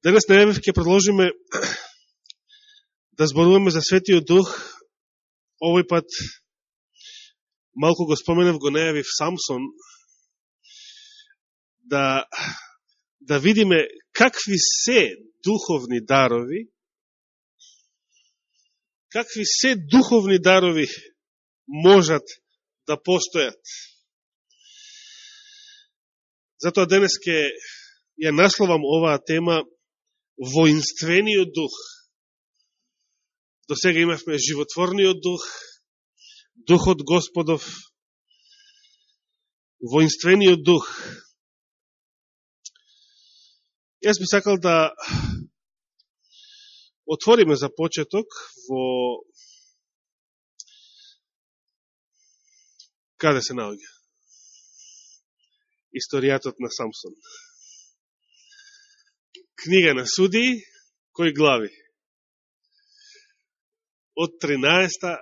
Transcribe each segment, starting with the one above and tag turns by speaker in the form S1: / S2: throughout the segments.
S1: Денес на ЕВФ ќе продолжиме да зборуваме за Светиот Дух. Овој пат малку го споменав, го најавив Самсон, да, да видиме какви се духовни дарови, какви се духовни дарови можат да постојат. Затоа денес ке ја насловам оваа тема воинствениот дух. До сега имавме животворниот дух, духот Господов, воинствениот дух. Јас би сакал да отвориме за почеток во каде се наоѓа? Историјатот на Самсон. Книга на суди, кои глави? Од 13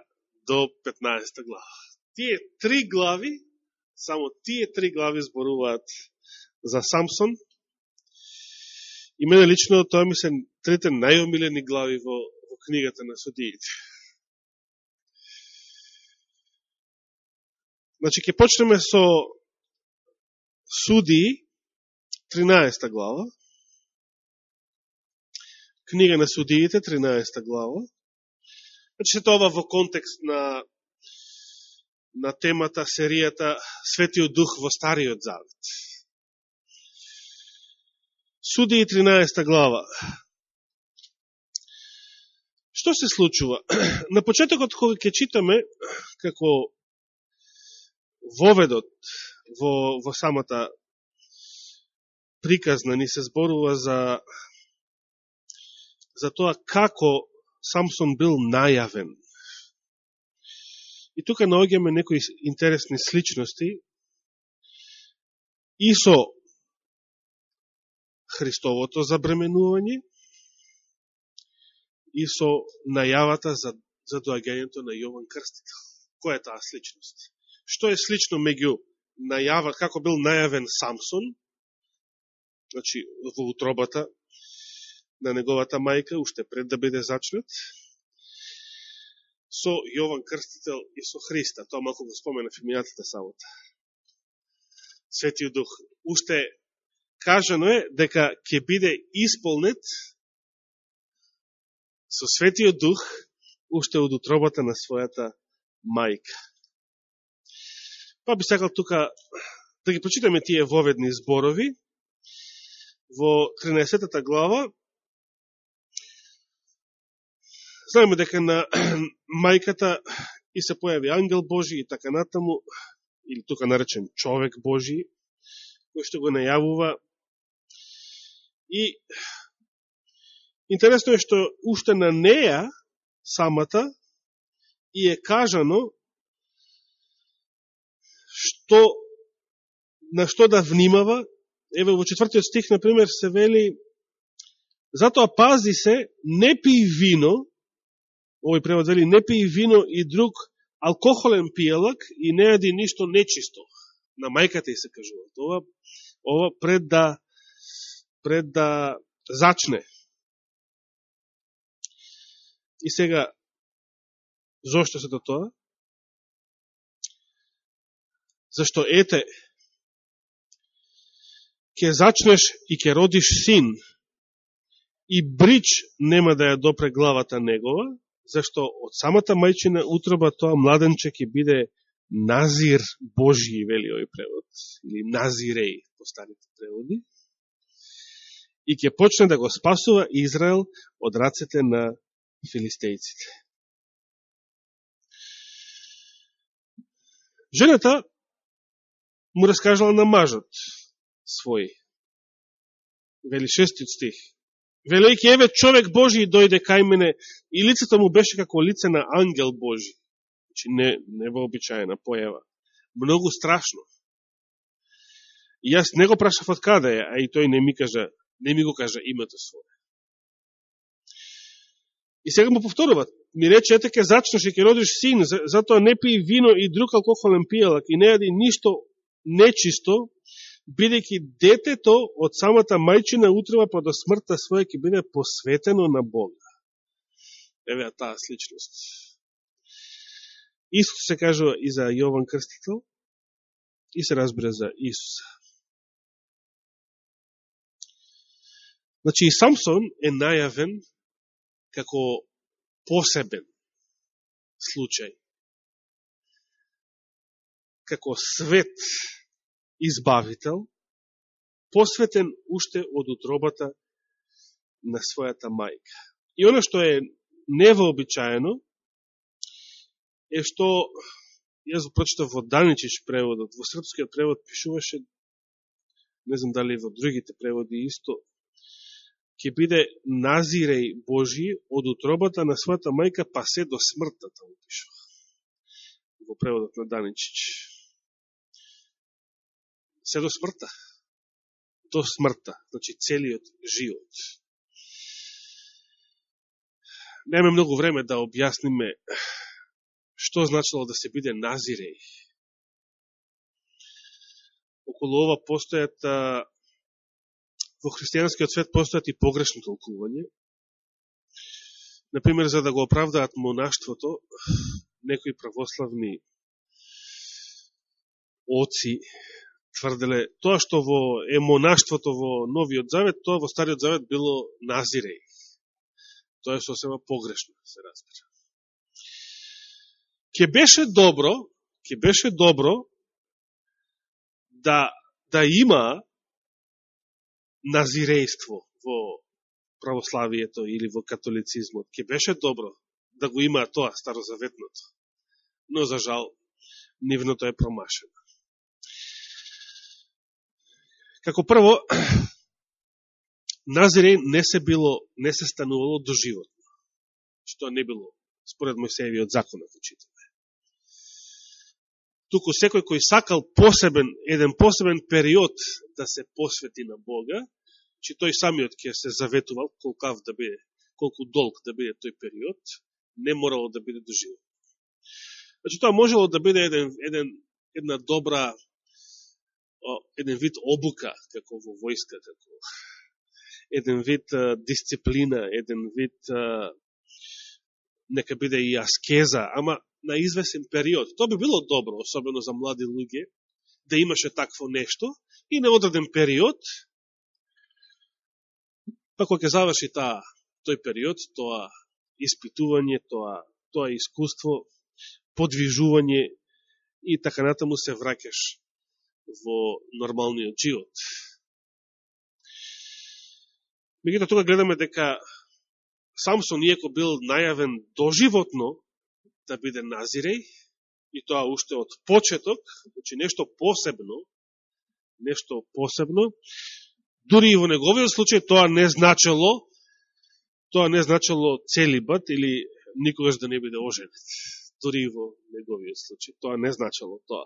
S1: до 15 глава. Тие три глави, само тие три глави зборуваат за Самсон. И мене лично тоа ми се трите најомилени глави во, во книгата на судиите. Значи, ќе почнеме со судии, 13 глава, книга на судиите, 13 глава. Значи се тоа во контекст на на темата, серијата Светиот Дух во Стариот Завет. Судии 13 глава. Што се случува? На почетокот кога ќе читаме како воведот во, во самата приказна ни се зборува за за тоа како Самсон бил најавен. И тука наоѓаме некои интересни сличности и со Христовото забременување и со најавата за, за доаѓањето на Јован Крстител. Која е таа сличност? Што е слично меѓу најава, како бил најавен Самсон, значи во утробата на неговата мајка, уште пред да биде зачнат, со Јован Крстител и со Христа. Тоа малко го спомена фемијатата сабота. Светиот Дух. Уште кажано е дека ќе биде исполнет со Светиот Дух уште од утробата на својата мајка. Па би сакал тука да ги прочитаме тие воведни зборови во 13 глава Знаеме дека на мајката и се појави ангел Божи и така натаму, или тука наречен човек Божи, кој што го најавува. И интересно е што уште на неја самата и е кажано што на што да внимава. Еве во четвртиот стих, например, се вели Затоа пази се, не пи вино, овој превод вели, не пи вино и друг алкохолен пијалак и не јади ништо нечисто. На мајката и се кажува. Ова, ова пред да пред да зачне. И сега, зошто се до тоа? Зашто ете, ќе зачнеш и ќе родиш син, и брич нема да ја допре главата негова, зашто од самата мајчина утроба тоа младенче ќе биде назир Божи, вели овој превод, или назиреј по старите преводи, и ќе почне да го спасува Израел од рацете на филистејците. Жената му раскажала на мажот свој, вели шестиот стих, велејќи еве човек Божи дојде кај мене и лицето му беше како лице на ангел Божи. Значи не, невообичаена појава. Многу страшно. И јас не го прашав од каде е, а и тој не ми кажа, не ми го кажа името свое. И сега му повторува, ми рече, ете ке зачнеш и ке родиш син, затоа не пи вино и друг алкохолен пијалак и не јади ништо нечисто, бидејќи детето од самата мајчина утрева па до смртта своја ќе биде посветено на Бога. Еве таа сличност. Исус се кажува и за Јован Крстител и се разбира за Исуса. Значи и Самсон е најавен како посебен случај. Како свет избавител, посветен уште од утробата на својата мајка. И оно што е невообичаено е што јас го прочитав во Даничич преводот, во српскиот превод пишуваше, не знам дали во другите преводи исто, ќе биде назиреј Божи од утробата на својата мајка па се до смртта, таму пишува. Во преводот на Даничич. Се до смртта. До смртта, значи целиот живот. Неме многу време да објасниме што значило да се биде назиреј. Околу ова постојат во христијанскиот свет постојат и погрешни толкување. Например, за да го оправдаат монаштвото, некои православни оци тврделе, тоа што во е монаштвото во Новиот Завет, тоа во Стариот Завет било назиреј. Тоа е сосема погрешно, се разбира. Ке беше добро, ке беше добро да, да има назирејство во православието или во католицизмот. Ке беше добро да го има тоа старозаветното. Но, за жал, нивното е промашено. Како прво, назиреј не се било, не се станувало до живот. Што не било според Мојсеевиот закон, ако читаме. Туку секој кој сакал посебен, еден посебен период да се посвети на Бога, че тој самиот ќе се заветувал колкав да биде, колку долг да биде тој период, не морало да биде доживот. Значи тоа можело да биде еден, еден, една добра, еден вид обука, како во војска, како еден вид а, дисциплина, еден вид а, нека биде и аскеза, ама на извесен период. Тоа би било добро, особено за млади луѓе, да имаше такво нешто и на одреден период Па кога ќе заврши таа, тој период, тоа испитување, тоа, тоа искуство, подвижување и така натаму се враќаш во нормалниот живот. Мегуто тука гледаме дека Самсон, иеко бил најавен доживотно да биде назиреј, и тоа уште од почеток, значи нешто посебно, нешто посебно, Дури и во неговиот случај тоа не значело, тоа не значело целибат или никогаш да не биде оженет. Дури и во неговиот случај. Тоа не значело тоа.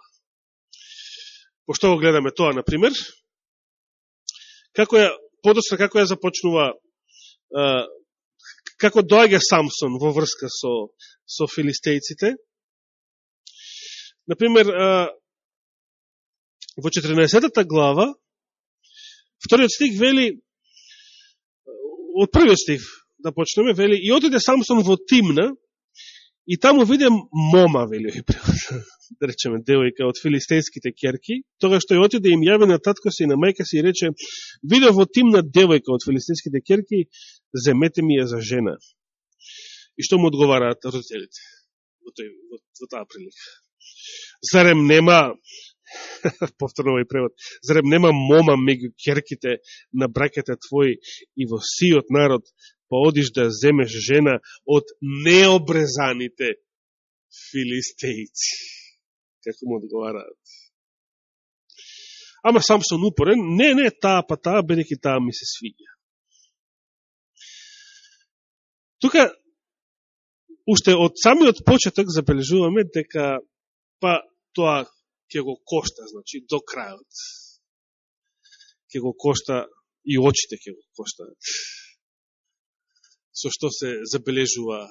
S1: Пошто го гледаме тоа, например, како ја, подосна како ја започнува, како доаѓа Самсон во врска со, со филистејците. Например, во 14 глава, Вториот стих вели, од првиот стих да почнеме, вели, и отиде Самсон во Тимна, и таму виде мома, вели, да речеме, девојка од филистејските керки, тога што ја отиде им јави на татко си и на мајка си и рече, видов во Тимна девојка од филистејските керки, земете ми ја за жена. И што му одговараат родителите во, тој, во, во таа прилика? Зарем нема повторно овој превод, зарем нема мома меѓу керките на бракете твои и во сиот народ, па одиш да земеш жена од необрезаните филистејци. Како му одговараат? Ама Самсон упорен, не, не, таа па таа, бенеки таа ми се свиѓа. Тука, уште од самиот почеток забележуваме дека па тоа ќе го кошта, значи, до крајот. Ќе го кошта и очите ќе го коштаат. Со што се забележува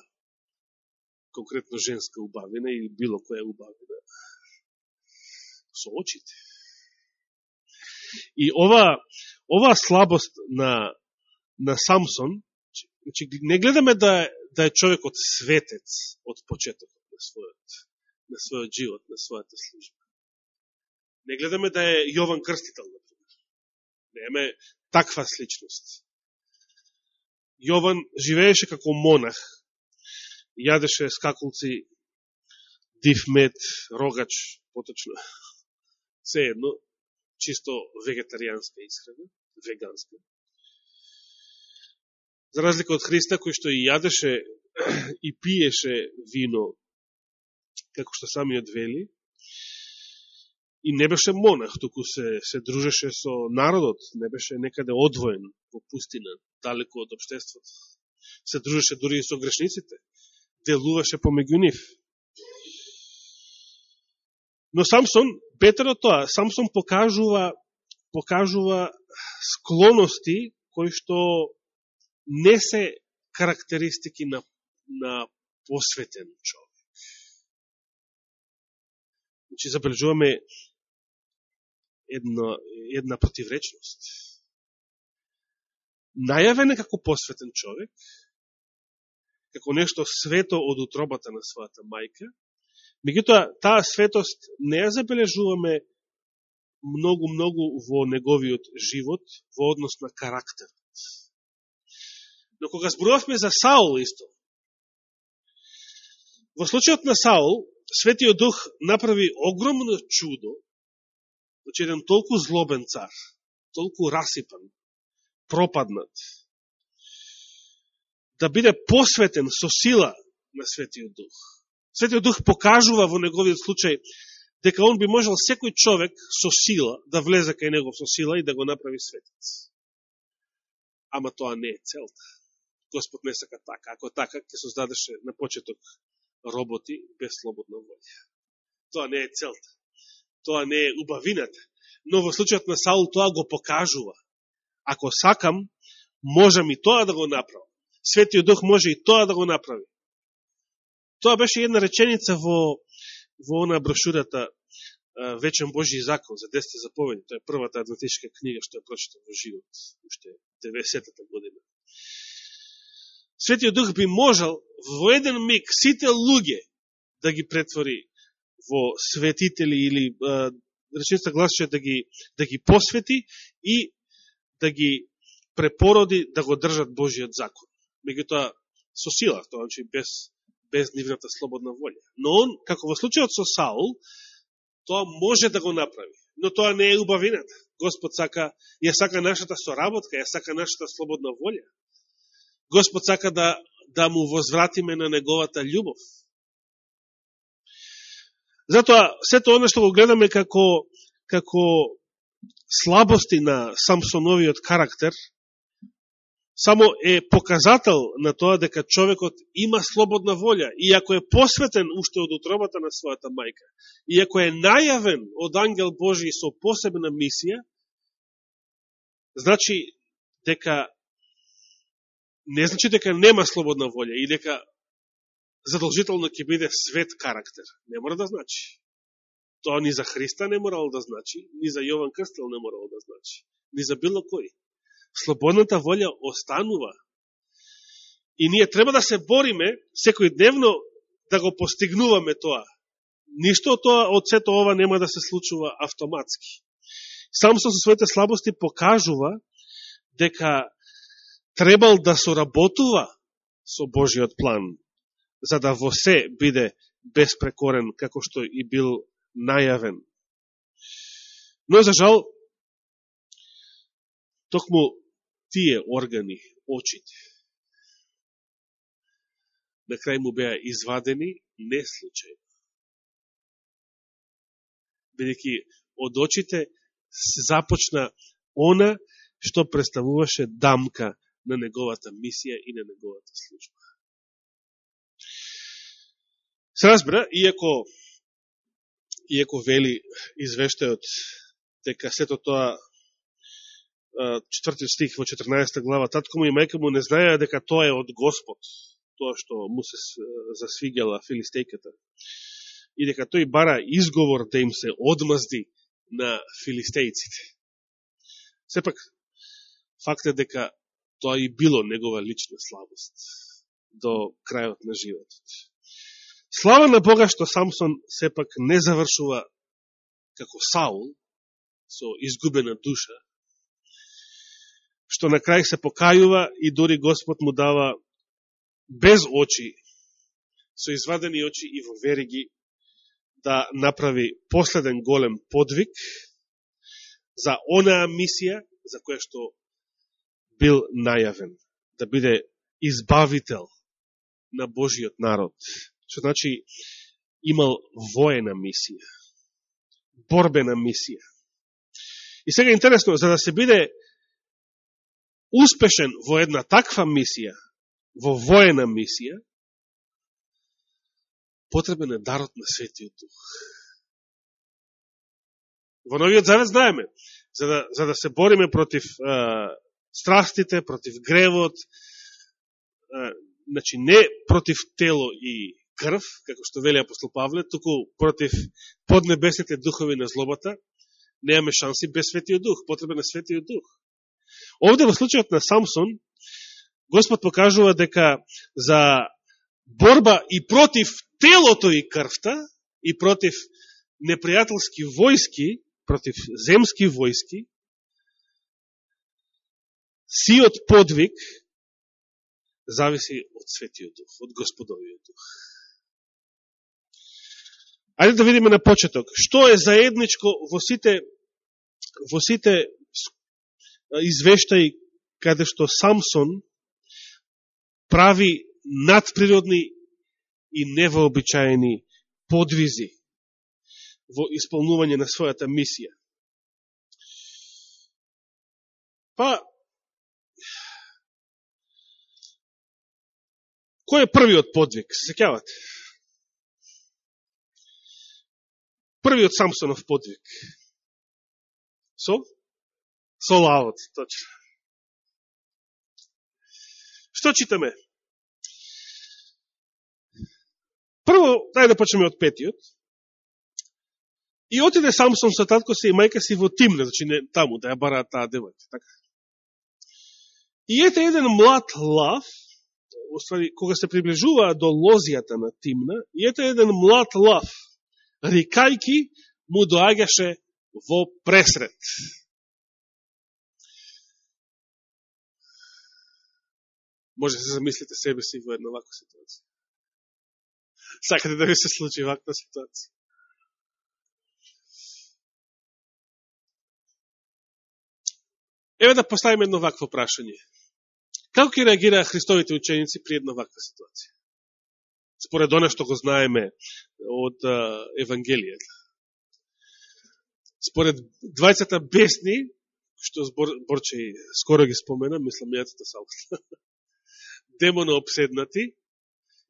S1: конкретно женска убавина или било која убавина. Со очите. И ова, ова слабост на, на Самсон, значи, не гледаме да, да е човекот светец од почетокот на својот, на својот живот, на својата служба. Не гледаме да е Јован Крстител, например. Неме таква сличност. Јован живееше како монах, јадеше скакулци, див мед, рогач, поточно, се едно, чисто вегетаријанска исхрана, веганска. За разлика од Христа, кој што и јадеше и пиеше вино, како што самиот вели, и не беше монах, туку се, се дружеше со народот, не беше некаде одвоен во пустина, далеко од обштеството. Се дружеше дури и со грешниците, делуваше помеѓу нив. Но Самсон, бетер од тоа, Самсон покажува, покажува склоности кои што не се карактеристики на, на посветен човек. Значи, забележуваме една, една противречност. Најавен е како посветен човек, како нешто свето од утробата на својата мајка, меѓутоа, таа светост не ја забележуваме многу, многу во неговиот живот, во однос на карактерот. Но кога зборувавме за Саул исто, во случајот на Саул, Светиот Дух направи огромно чудо, Значи, еден толку злобен цар, толку расипан, пропаднат, да биде посветен со сила на Светиот Дух. Светиот Дух покажува во неговиот случај дека он би можел секој човек со сила да влезе кај него со сила и да го направи светец. Ама тоа не е целта. Господ не сака така. Ако така, ќе создадеше на почеток роботи без слободна волја. Тоа не е целта тоа не е убавината. Но во случајот на Саул тоа го покажува. Ако сакам, можам и тоа да го направам. Светиот Дух може и тоа да го направи. Тоа беше една реченица во, во она брошурата Вечен Божи закон за 10 заповеди. Тоа е првата адвентичка книга што ја прочитам во живот, уште 90-та година. Светиот Дух би можел во еден миг сите луѓе да ги претвори во светители или реченица гласче да ги, да ги посвети и да ги препороди да го држат Божиот закон. Меѓутоа, со сила, тоа значи без, без нивната слободна волја. Но он, како во случајот со Саул, тоа може да го направи. Но тоа не е убавината. Господ сака, ја сака нашата соработка, ја сака нашата слободна волја. Господ сака да, да му возвратиме на неговата љубов. Затоа, сето оно што го гледаме како, како слабости на Самсоновиот карактер, само е показател на тоа дека човекот има слободна волја, и ако е посветен уште од утробата на својата мајка, и ако е најавен од ангел Божи со посебна мисија, значи дека не значи дека нема слободна волја и дека задолжително ќе биде свет карактер. Не мора да значи. Тоа ни за Христа не морало да значи, ни за Јован Крстел не морало да значи, ни за било кој. Слободната волја останува. И ние треба да се бориме секој дневно да го постигнуваме тоа. Ништо од тоа, од сето ова нема да се случува автоматски. Самсон со своите слабости покажува дека требал да соработува со Божиот план за да во се биде безпрекорен, како што и бил најавен. Но, за жал, токму тие органи, очите, на крај му беа извадени не случајно. Бидеќи од очите се започна она што представуваше дамка на неговата мисија и на неговата служба. Се разбира, иако, иеко вели извештајот дека сето тоа четврти стих во 14 глава, татко му и мајка му не знаеа дека тоа е од Господ, тоа што му се засвигела филистејката, и дека тој бара изговор да им се одмазди на филистејците. Сепак, факт е дека тоа и било негова лична слабост до крајот на животот. Слава на Бога што Самсон сепак не завршува како Саул, со изгубена душа, што на крај се покајува и дори Господ му дава без очи, со извадени очи и во вериги, да направи последен голем подвиг за онаа мисија за која што бил најавен, да биде избавител на Божиот народ. Што значи имал воена мисија, борбена мисија. И сега интересно, за да се биде успешен во една таква мисија, во воена мисија, потребен е дарот на Светиот Дух. Во Новиот Завет знаеме, за да, за да се бориме против е, страстите, против гревот, е, значи не против тело и крв, како што вели апостол Павле, туку против поднебесните духови на злобата, немаме шанси без Светиот Дух, потребен е Светиот Дух. Овде во случајот на Самсон, Господ покажува дека за борба и против телото и крвта, и против непријателски војски, против земски војски, сиот подвиг зависи од Светиот Дух, од Господовиот Дух. Ајде да видиме на почеток, што е заедничко во сите, во сите извештаи каде што Самсон прави надприродни и невообичаени подвизи во исполнување на својата мисија. Па, кој е првиот подвиг? Се секјавате? Првиот Самсонов подвиг. Со? Со лавот, точно. Што читаме? Прво, дај да почнеме од петиот. И отиде Самсон со татко се и мајка си во тимна, значи не таму, да ја бараат таа девојка. Така. И ете еден млад лав, оствари, кога се приближува до лозијата на Тимна, и ете еден млад лав, рикајки му доаѓаше во пресред. Може да се замислите себе си во една ваква ситуација. Сакате да ви се случи ваква ситуација. Еве да поставиме едно вакво прашање. Како ќе реагираа Христовите ученици при една ваква ситуација? Според оне што го знаеме од Евангелијата. Според двајцата бесни, што Збор, Борче скоро ги спомена, мислам јатата да салата, демона обседнати,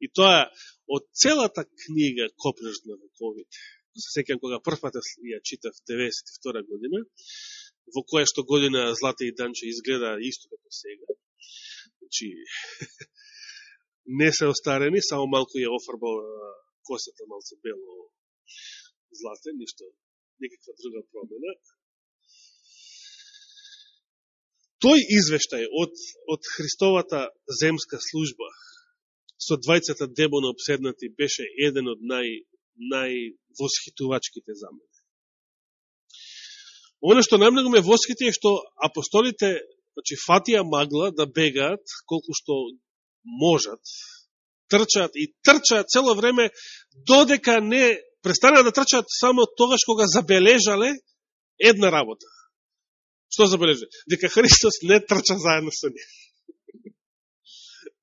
S1: и тоа од целата книга Копнеш на вековите. Се секам кога првпата ја читав 92 година, во која што година Злата и Данче изгледа исто како сега. Значи, не се остарени, само малку ја офарбал косата малку бело златен, ништо, никаква друга промена. Тој извештај од, од Христовата земска служба со двајцата демона обседнати беше еден од нај, највосхитувачките за мене. Оно што најмногу ме восхити е што апостолите значи, фатија магла да бегаат колку што можат, трчаат и трчаат цело време, додека не престанат да трчаат само тогаш кога забележале една работа. Што забележале? Дека Христос не трча заедно со нив.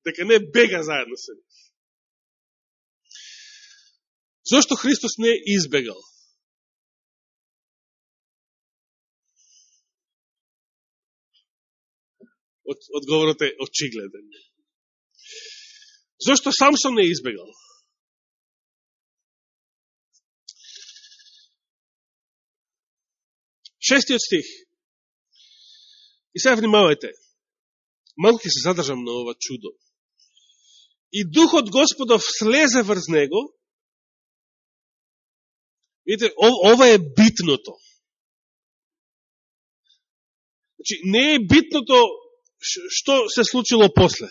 S1: Дека не бега заедно со нив. Зошто Христос не избегал? Одговорот е очигледен. Зошто Самсон не избегал? Шестиот стих. И сега внимавајте. Малко се задржам на ова чудо. И Духот Господов слезе врз него. Видите, ова е битното. Значи, не е битното што се случило после.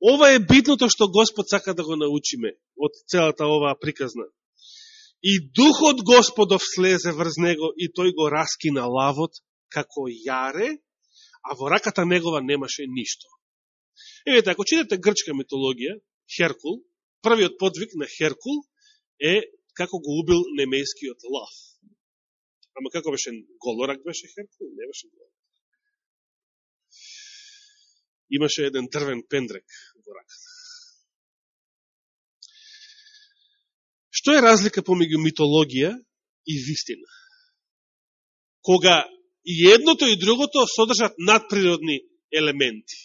S1: Ова е битното што Господ сака да го научиме од целата оваа приказна. И Духот Господов слезе врз него и тој го раскина лавот како јаре, а во раката негова немаше ништо. Евете, ако читате грчка митологија, Херкул, првиот подвиг на Херкул е како го убил немејскиот лав. Ама како беше голорак беше Херкул? Не беше голорак. Имаше еден дрвен пендрек во раката. Што е разлика помеѓу митологија и вистина? Кога и едното и другото содржат надприродни елементи.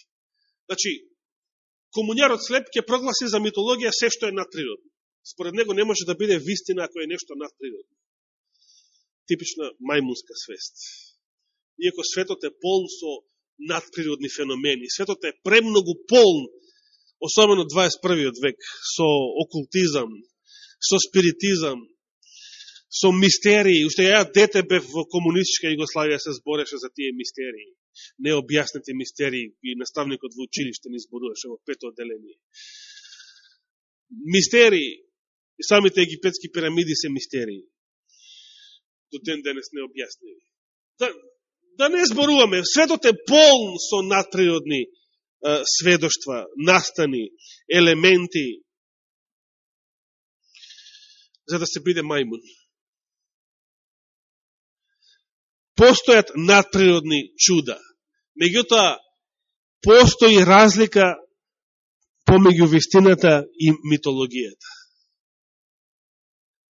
S1: Значи, комуњарот слеп ќе прогласи за митологија се што е надприродно. Според него не може да биде вистина ако е нешто надприродно. Типична мајмунска свест. Иако светот е полн со надприродни феномени, светот е премногу полн, особено 21. век, со окултизам, со спиритизам, со мистерии. Уште ја дете бев во комунистичка Југославија се збореше за тие мистерии. Необјасните мистерии и наставникот во училиште ни зборуваше во пето отделение. Мистерии. И самите египетски пирамиди се мистерии. До ден денес необјаснени. Да, да не зборуваме, светот е полн со надприродни сведоштва, настани, елементи, за да се биде мајмун. Постојат надприродни чуда. Меѓутоа, постои разлика помеѓу вистината и митологијата.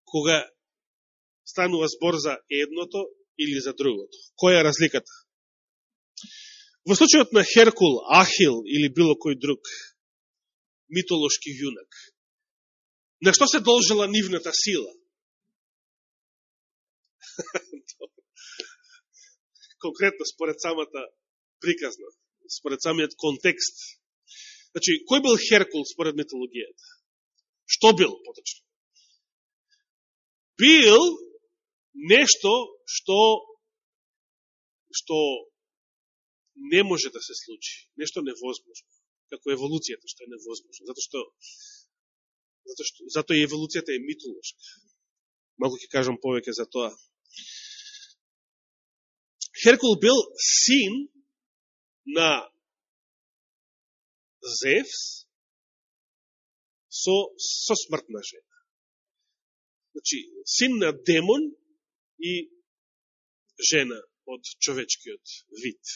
S1: Кога станува збор за едното или за другото. Која е разликата? Во случајот на Херкул, Ахил или било кој друг митолошки јунак, на што се должела нивната сила? Конкретно според самата приказна, според самиот контекст. Значи, кој бил Херкул според митологијата? Што бил, поточно? Бил нешто што што не може да се случи, нешто невозможно, како еволуцијата што е невозможно, затоа што затоа што затоа и еволуцијата е митолошка. Малку ќе кажам повеќе за тоа. Херкул бил син на Зевс со, со смртна жена. Значи, син на демон и жена од човечкиот вид,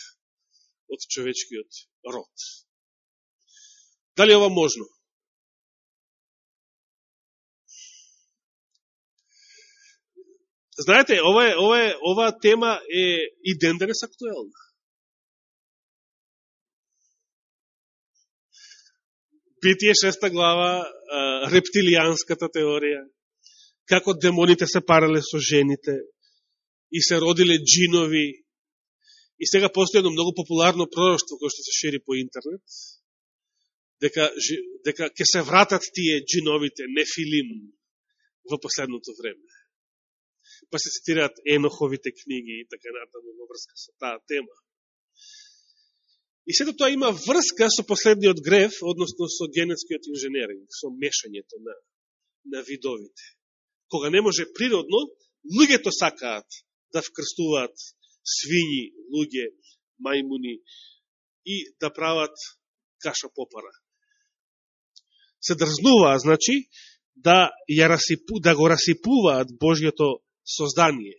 S1: од човечкиот род. Дали ова можно? Знаете, ова, е, ова, е, ова тема е и ден денес актуелна. Битие шеста глава, рептилијанската теорија, како демоните се парале со жените и се родиле джинови. И сега постои едно многу популарно пророќство кое што се шири по интернет, дека, дека ќе се вратат тие джиновите нефилим во последното време. Па се цитираат Еноховите книги и така натаму во врска со таа тема. И сето тоа има врска со последниот греф, односно со генетскиот инженеринг, со мешањето на, на видовите кога не може природно, луѓето сакаат да вкрстуваат свињи, луѓе, мајмуни и да прават каша попара. Се дрзнуваа, значи, да, ја расипу, да го расипуваат Божјото создание.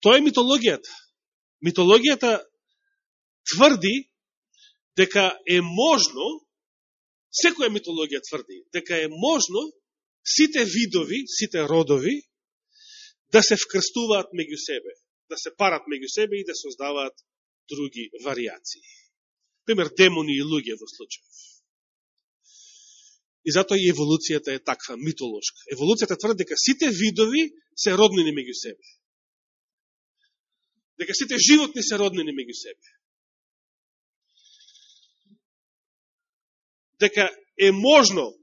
S1: Тоа е митологијата. Митологијата тврди дека е можно Секоја митологија тврди дека е можно сите видови, сите родови да се вкрстуваат меѓу себе, да се парат меѓу себе и да создаваат други вариации. Пример, демони и луѓе во случај. И затоа и еволуцијата е таква, митолошка. Еволуцијата тврди дека сите видови се роднини меѓу себе. Дека сите животни се роднини меѓу себе. дека е можно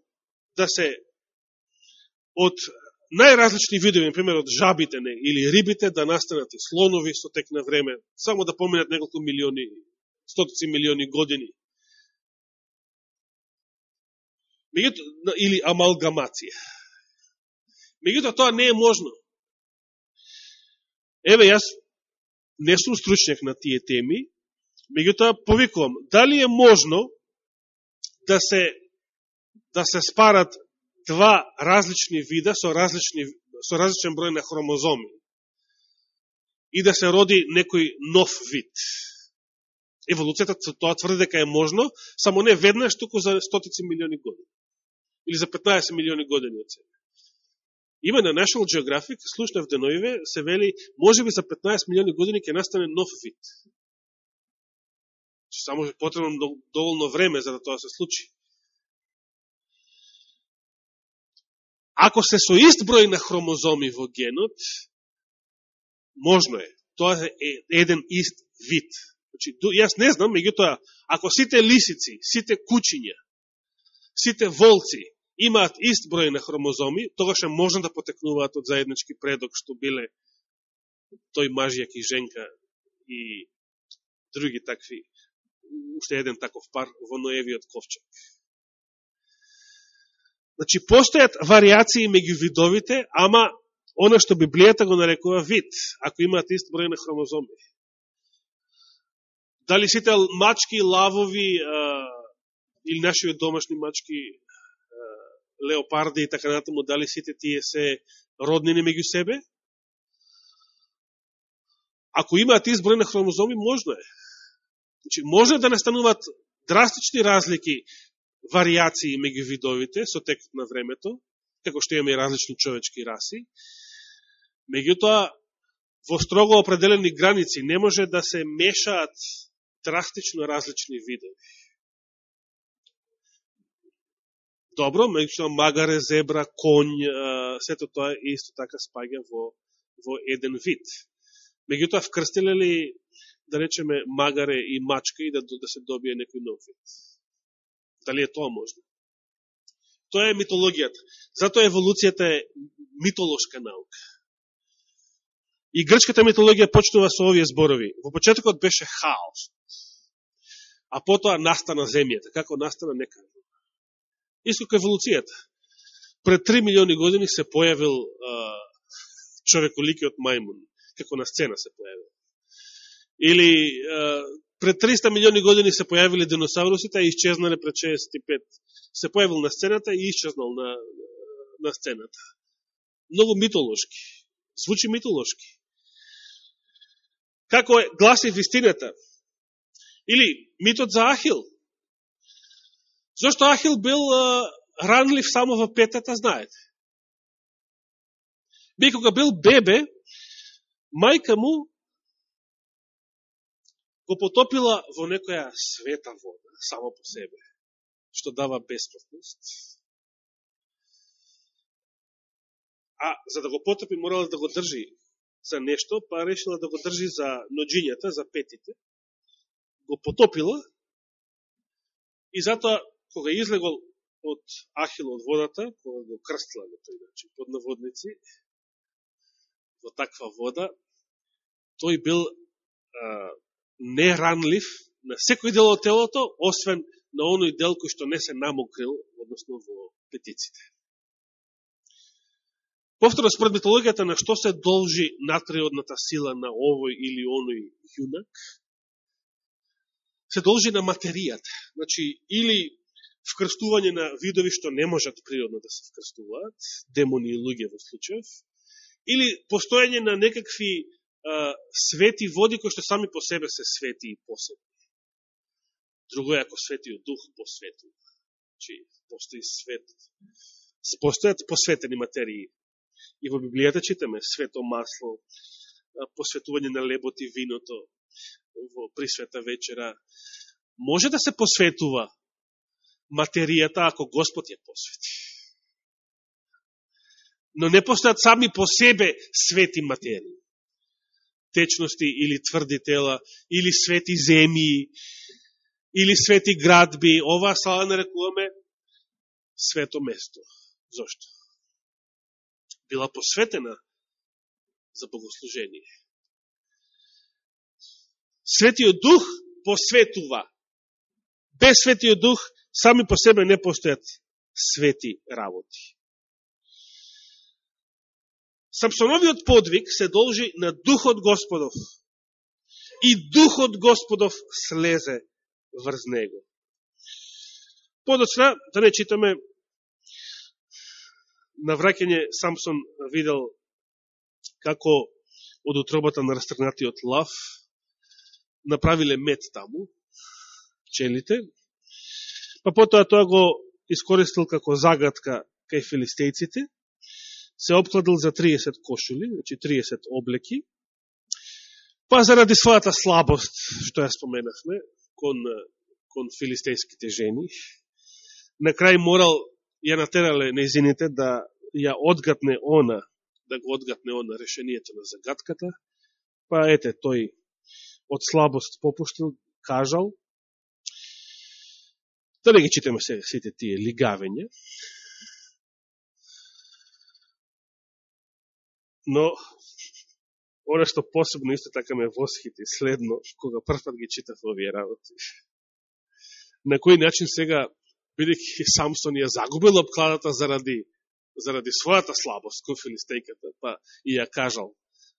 S1: да се од најразлични видови, например, од жабите не, или рибите, да настанат и слонови со тек на време, само да поменат неколку милиони, стотици милиони години. Меѓуто, или амалгамација. Меѓуто, тоа не е можно. Еве, јас не сум стручник на тие теми, меѓуто, повикувам, дали е можно да се да се спарат два различни вида со, различни, со различен број на хромозоми и да се роди некој нов вид. Еволуцијата тоа тврди дека е можно, само не веднаш, туку за стотици милиони години. Или за 15 милиони години од сега. Има на National Geographic, слушнав деноиве, се вели, може би за 15 милиони години ќе настане нов вид. Само е потребно доволно време за да тоа се случи. Ако се со ист број на хромозоми во генот, можно е. Тоа е еден ист вид. Значи, јас не знам, меѓутоа, ако сите лисици, сите кучиња, сите волци имаат ист број на хромозоми, тогаш е можно да потекнуваат од заеднички предок, што биле тој мажјак и женка и други такви, уште еден таков пар во Ноевиот ковчег. Значи, постојат вариации меѓу видовите, ама оно што Библијата го нарекува вид, ако имаат ист број на хромозоми. Дали сите мачки, лавови, а, или нашиот домашни мачки, а, леопарди и така натаму, дали сите тие се роднини меѓу себе? Ако имаат ист број на хромозоми, можно е. Значи, може да настануваат драстични разлики вариации меѓу видовите со текот на времето, како што имаме и различни човечки раси. Меѓутоа, во строго определени граници не може да се мешаат драстично различни видови. Добро, меѓутоа магаре, зебра, конј, сето тоа исто така спаѓа во, во еден вид. Меѓутоа, вкрстиле ли, да речеме, магаре и мачка и да, да се добие некој нов вид? Дали е тоа можно? Тоа е митологијата. Затоа еволуцијата е митолошка наука. И грчката митологија почнува со овие зборови. Во почетокот беше хаос. А потоа настана земјата. Како настана, не кажу. Исто еволуцијата. Пред 3 милиони години се појавил а, човеколикиот мајмун. Како на сцена се појавил. Или а, пред 300 милиони години се појавиле диносаурусите, а исчезнале пред 65. Се појавил на сцената и исчезнал на, на сцената. Многу митолошки. Звучи митолошки. Како е, гласи вистината. Или митот за Ахил. Зошто Ахил бил а, ранлив само во петата, знаете. Би кога бил бебе, мајка му го потопила во некоја света вода, само по себе, што дава бесплатност. А за да го потопи, морала да го држи за нешто, па решила да го држи за ноджињата, за петите. Го потопила и затоа, кога излегол од Ахил од водата, кога го крстила на тој начин, под наводници, во таква вода, тој бил а, неранлив на секој дел од телото, освен на оној дел кој што не се намокрил, односно во петиците. Повторно, според митологијата, на што се должи натриодната сила на овој или оној јунак, се должи на материјата. Значи, или вкрстување на видови што не можат природно да се вкрстуваат, демони и луѓе во случајов, или постојање на некакви свети води кои што сами по себе се свети и посебни. Друго е ако светиот дух посветува. Чи постои свет. Постојат посветени материи. И во Библијата читаме свето масло, посветување на лебот и виното во присвета вечера. Може да се посветува материјата ако Господ ја посвети. Но не постојат сами по себе свети материи течности или тврди тела, или свети земји, или свети градби. Ова сала нарекуваме свето место. Зошто? била посветена за богослужение. Светиот Дух посветува. Без Светиот Дух сами по себе не постојат свети работи. Самсоновиот подвиг се должи на Духот Господов. И Духот Господов слезе врз него. Подоцна, да не читаме, на враќање Самсон видел како од утробата на растрнатиот лав направиле мед таму, пчелите, па потоа тоа го искористил како загадка кај филистејците, се обкладил за 30 кошули, значи 30 облеки, па заради својата слабост, што ја споменахме, кон, кон филистејските жени, на крај морал, ја натерале незините да ја одгатне она, да го одгатне она решението на загадката, па ете, тој од слабост попуштил, кажал, да не ги читаме сега сите тие лигавења, Но, оно што посебно исто така ме восхити следно, кога првпат ги читав овие работи. На кој начин сега, бидеќи Самсон ја загубил обкладата заради, заради својата слабост кој филистејката, па и ја кажал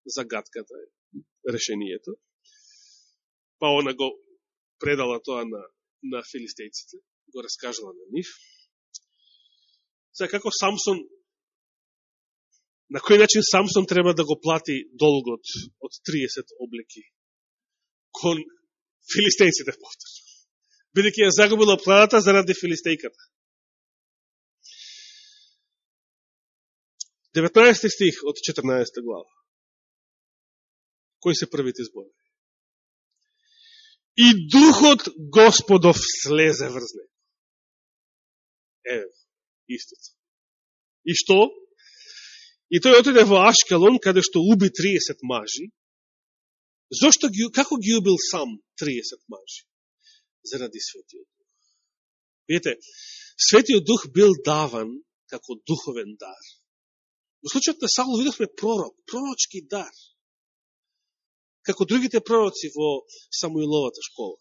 S1: загадката, решението, па она го предала тоа на, на филистејците, го раскажала на нив. Сега, како Самсон на кој начин Самсон треба да го плати долгот од 30 облеки кон филистејците повтор. Бидеќи ја загубила планата заради филистејката. 19 стих од 14 глава. Кои се првите збори? И духот Господов слезе врз него. Еве, истото. И што? И тој отиде во Ашкелон, каде што уби 30 мажи. Зошто ги, како ги убил сам 30 мажи? Заради Светиот Дух. Видите, Светиот Дух бил даван како духовен дар. Во случајот на Саул видохме пророк, пророчки дар. Како другите пророци во Самуиловата школа.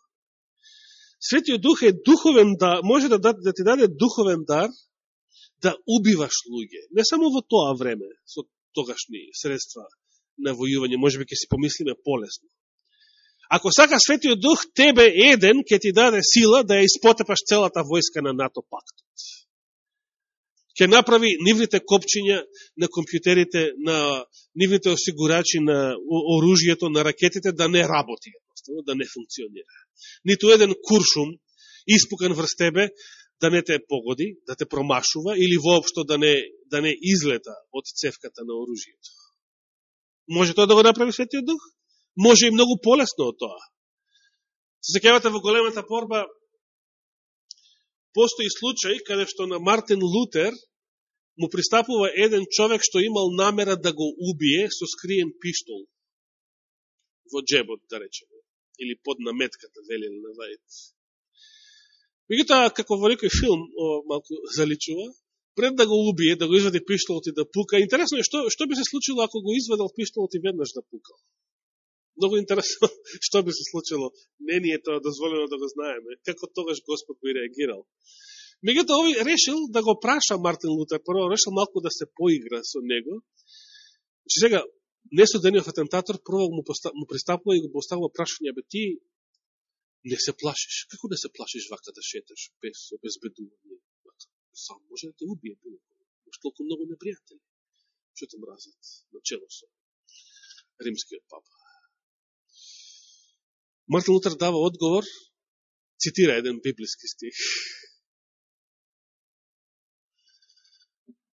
S1: Светиот Дух е духовен дар, може да, да ти даде духовен дар, да убиваш луѓе. Не само во тоа време, со тогашни средства на војување, може би ќе си помислиме полесно. Ако сака Светиот Дух, тебе еден ќе ти даде сила да ја испотепаш целата војска на НАТО пактот. Ке направи нивните копчиња на компјутерите, на нивните осигурачи на оружјето, на ракетите да не работи, да не функционира. Ниту еден куршум испукан врз тебе да не те погоди, да те промашува или воопшто да не, да не излета од цевката на оружието. Може тоа да го направи Светиот Дух? Може и многу полесно од тоа. Се секавате во големата порба, постои случај каде што на Мартин Лутер му пристапува еден човек што имал намера да го убие со скриен пиштол во джебот, да речеме, или под наметката, велен на вајец. Меѓутоа, како во некој филм о, малку заличува, пред да го убие, да го извади пиштолот и да пука, интересно е што, што би се случило ако го извадил пиштолот и веднаш да пукал. Много интересно што би се случило. Не ни е тоа дозволено да го знаеме. Како тогаш Господ би реагирал. Меѓутоа, овој решил да го праша Мартин Лутер, прво решил малку да се поигра со него. Че сега, несудениот атентатор прво му, му пристапува и го поставува прашање, бе ти не се плашиш. Како да се плашиш вака да шеташ без обезбедување? Сам може да те убие било кој. толку многу непријатели. Што те мразат на чело со римскиот папа. Мартин Лутер дава одговор, цитира еден библиски стих.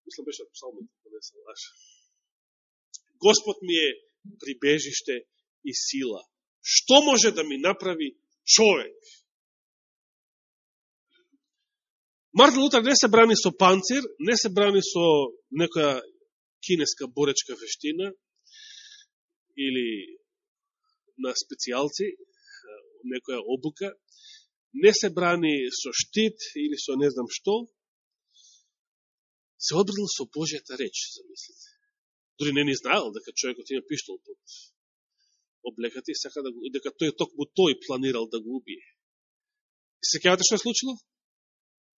S1: Мисля беше псалмите, да не се лаша. Господ ми е прибежиште и сила. Што може да ми направи човек. Мартин Лутер не се брани со панцир, не се брани со некоја кинеска боречка вештина или на специјалци, некоја обука, не се брани со штит или со не знам што, се одбрил со Божијата реч, замислите. Дори не ни знаел дека човекот има пиштол под облеката и сака да го, дека тој токму тој планирал да го убие. И се кевате што е случило?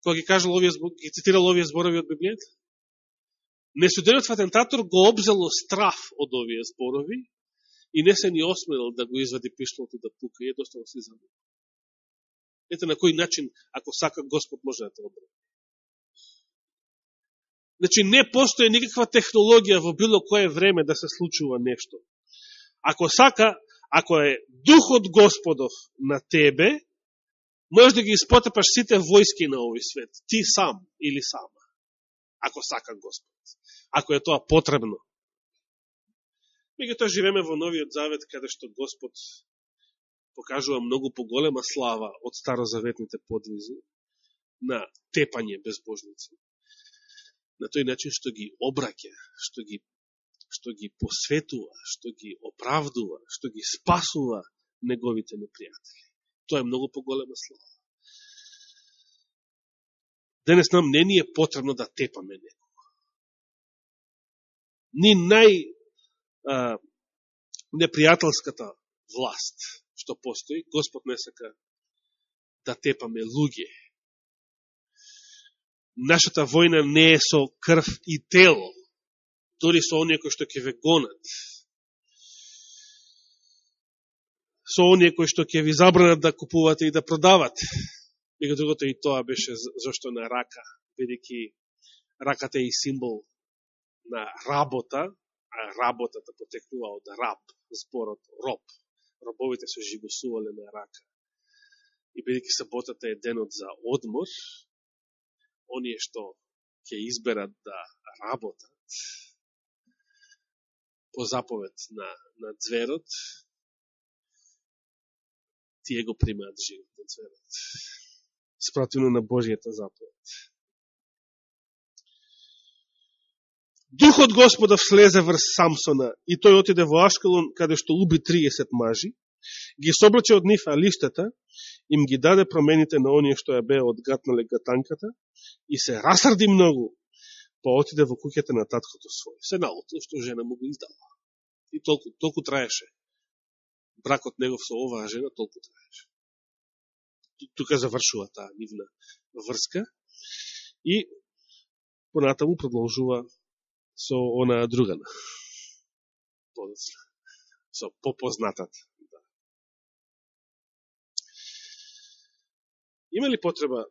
S1: Кога ги кажал овие, ги цитирал овие зборови од Библијата? Несудениот атентатор го обзело страф од овие зборови и не се ни осмелил да го извади пиштолот и да пука и едноставно се замил. Ете на кој начин, ако сака Господ може да те обрани. Значи, не постои никаква технологија во било кое време да се случува нешто. Ако сака, ако е Духот Господов на тебе, можеш да ги испотепаш сите војски на овој свет. Ти сам или сама. Ако сака Господ. Ако е тоа потребно. тоа живеме во Новиот Завет, каде што Господ покажува многу поголема слава од старозаветните подвизи на тепање безбожници на тој начин што ги обраќа, што ги, што ги посветува, што ги оправдува, што ги спасува неговите непријатели. Тоа е многу поголема слава. Денес нам не ни е потребно да тепаме некого. Ни нај а, непријателската власт што постои, Господ не сака да тепаме луѓе, нашата војна не е со крв и тело, дори со оние кои што ќе ве гонат, со оние кои што ќе ви забранат да купувате и да продавате. Мега другото и тоа беше зашто на рака, бидејќи раката е и символ на работа, а работата потекнува од раб, зборот роб. Робовите се жигосувале на рака. И бидејќи саботата е денот за одмор, оние што ќе изберат да работат по заповед на, на зверот, тие го примаат живот на зверот. Спротивно на Божијата заповед. Духот Господа слезе врз Самсона и тој отиде во Ашкелон, каде што уби 30 мажи, ги соблаче од нив алиштата, им ги даде промените на оние што ја беа одгатнале гатанката и се расрди многу, па отиде во куќата на таткото свој. Се наутил што жена му го издала. И толку, толку траеше. Бракот негов со оваа жена толку траеше. Тука завршува таа нивна врска и понатаму продолжува со она другана. Со попознатата. Да. Има ли потреба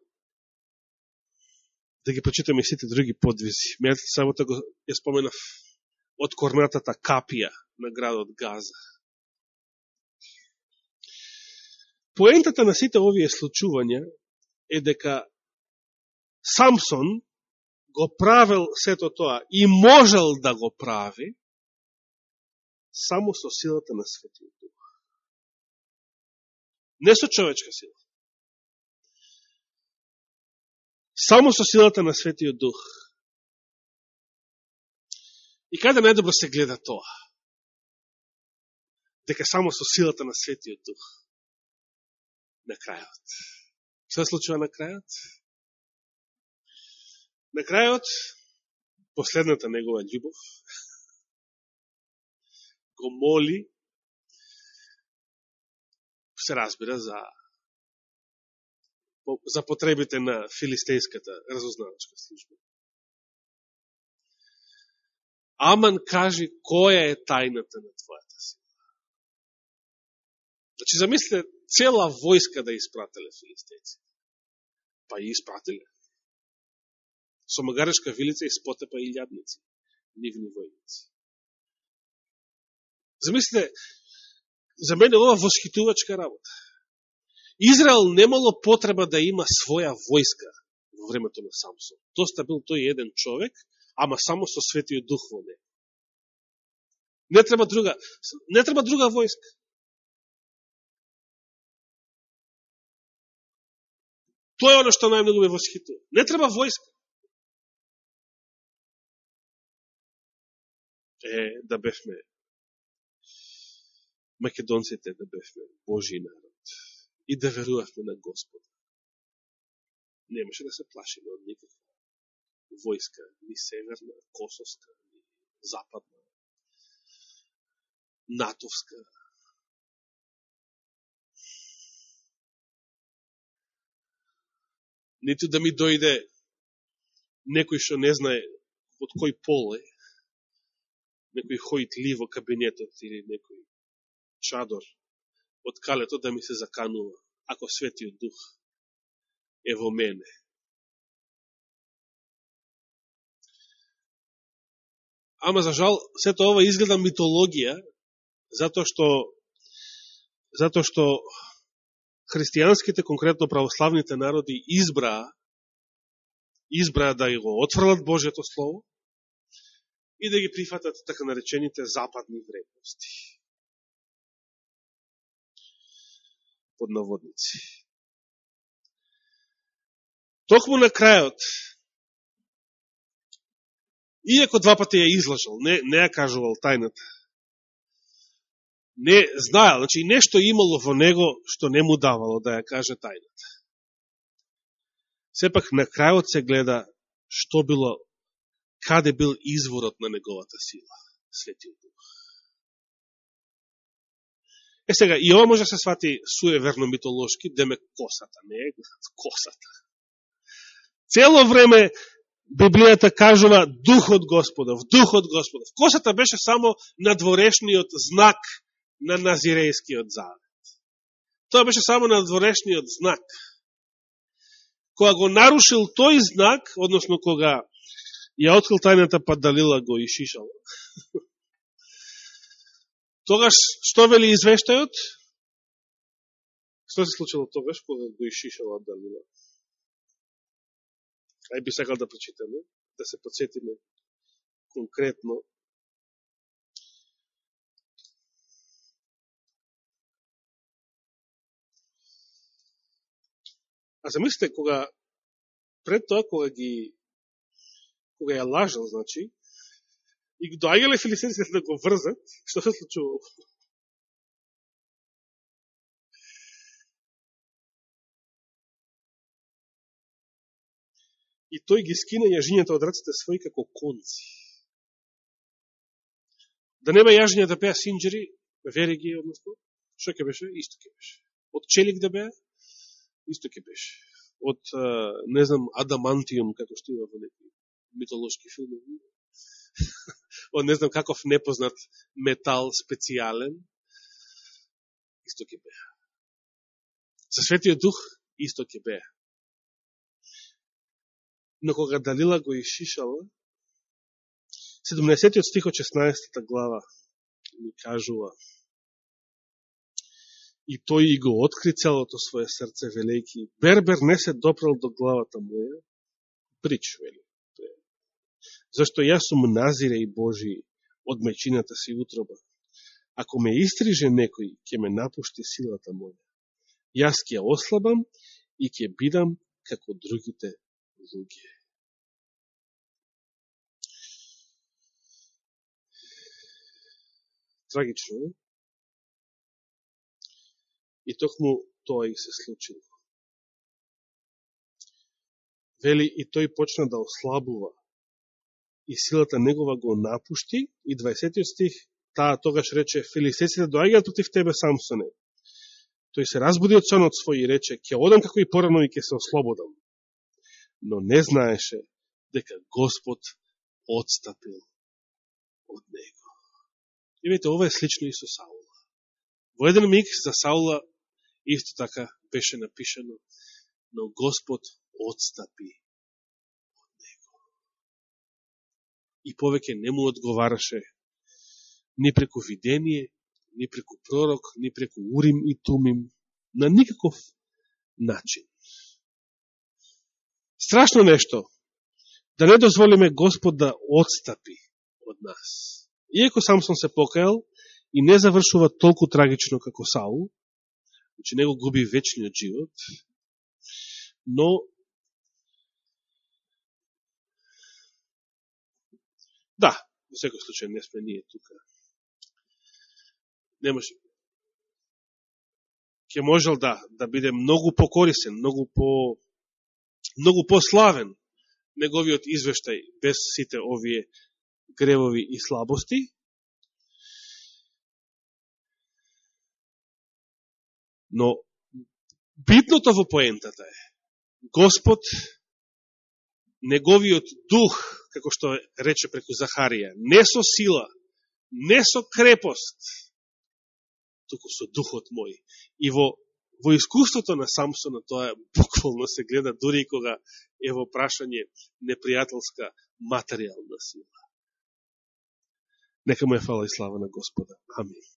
S1: да ги прочитаме сите други подвизи? Мејат само да го ја споменав од корнатата капија на градот Газа. Поентата на сите овие случувања е дека Самсон го правил сето тоа и можел да го прави само со силата на Светиот Дух. Не со човечка сила. Само со силата на Светиот Дух. И каде најдобро се гледа тоа? Дека само со силата на Светиот Дух. На крајот. Што случува на крајот? На крајот, последната негова љубов, го моли, се разбира за за потребите на филистејската разузнавачка служба. Аман кажи која е тајната на твојата сила. Значи, замислите, цела војска да испрателе филистејци. Па и испрателе. Со магарешка вилица испотепа и лјадници, нивни војници. Замислите, за мене ова восхитувачка работа. Израел немало потреба да има своја војска во времето на Самсон. Доста бил тој еден човек, ама само со светиот дух во него. Не треба друга, не треба друга војска. Тоа е оно што најмногу ме восхитува. Не треба војска. Е, да бевме македонците, да бевме Божи народ и да верувавме на Господ. Немаше да се плашиме од никаква војска, ни северна, косовска, ни западна, натовска. Ниту да ми дојде некој што не знае од кој пол е, некој хоит ли во кабинетот или некој чадор од калето да ми се заканува, ако светиот дух е во мене. Ама за жал, сето ова изгледа митологија, затоа што затоа што христијанските, конкретно православните народи избраа избраа да го отврлат Божјето Слово и да ги прифатат така наречените западни вредности. Под наводници. Токму на крајот, иако два пати ја излажал, не, не ја кажувал тајната, не знаел, значи нешто имало во него што не му давало да ја каже тајната. Сепак на крајот се гледа што било, каде бил изворот на неговата сила, Светиот Дух. Е сега, и ова може да се свати суеверно митолошки, деме косата, не е косата. Цело време Библијата кажува Духот Господов, Духот Господов. Косата беше само надворешниот знак на Назирејскиот завет. Тоа беше само надворешниот знак. Кога го нарушил тој знак, односно кога ја открил тајната па Далила го ишишала. Тогаш, што вели извештајот? Што се случило тогаш, кога го ишишала Далила? Ај би сакал да прочитаме, да се подсетиме конкретно А замислите, кога пред тоа, кога ги кога ја лажал, значи, и доаѓале филистинците да го врзат, што се случувало? И тој ги скина јажињата од раците своји како конци. Да нема јажиња да беа синджери, вери ги, односно, што ќе беше? Исто ќе беше. Од челик да беа, исто ќе беше. Од, не знам, адамантиум, како што има во некои митолошки филми. Од не знам каков непознат метал специјален, исто ќе беа. За Светиот Дух, исто ќе беа. Но кога Далила го ишишала, 17 стих од 16 глава ми кажува и тој и го откри целото своје срце, велејки, Бербер не се допрал до главата моја, причвели. Зашто јас сум назире и Божи од мечината си утроба. Ако ме истриже некој, ќе ме напушти силата моја. Јас ќе ослабам и ќе бидам како другите луѓе. Трагично, е И токму тоа и се случило. Вели, и тој почна да ослабува. И силата негова го напушти. И 20 стих, таа тогаш рече, Филистеците доаѓаат против тебе, Самсоне. Тој се разбуди од сонот свој и рече, ќе одам како и порано и ќе се ослободам. Но не знаеше дека Господ отстапил од него. И видите, ова е слично и со Саула. Во еден миг за Саула исто така беше напишено, но Господ отстапи од него. И повеќе не му одговараше ни преку видение, ни преку пророк, ни преку Урим и Тумим, на никаков начин. Страшно нешто, да не дозволиме Господ да отстапи од нас. Иеко Самсон се покаял и не завршува толку трагично како Саул, Значи, него губи вечниот живот, но да, во секој случај не сме ние тука. Не може. Ке можел да, да биде многу покорисен, многу по многу пославен неговиот извештај без сите овие гревови и слабости, Но битното во поентата е Господ неговиот дух, како што рече преку Захарија, не со сила, не со крепост, туку со духот мој. И во, во искуството на Самсона тоа буквално се гледа дури и кога е во прашање непријателска материјална сила. Нека му е фала и слава на Господа. Амин.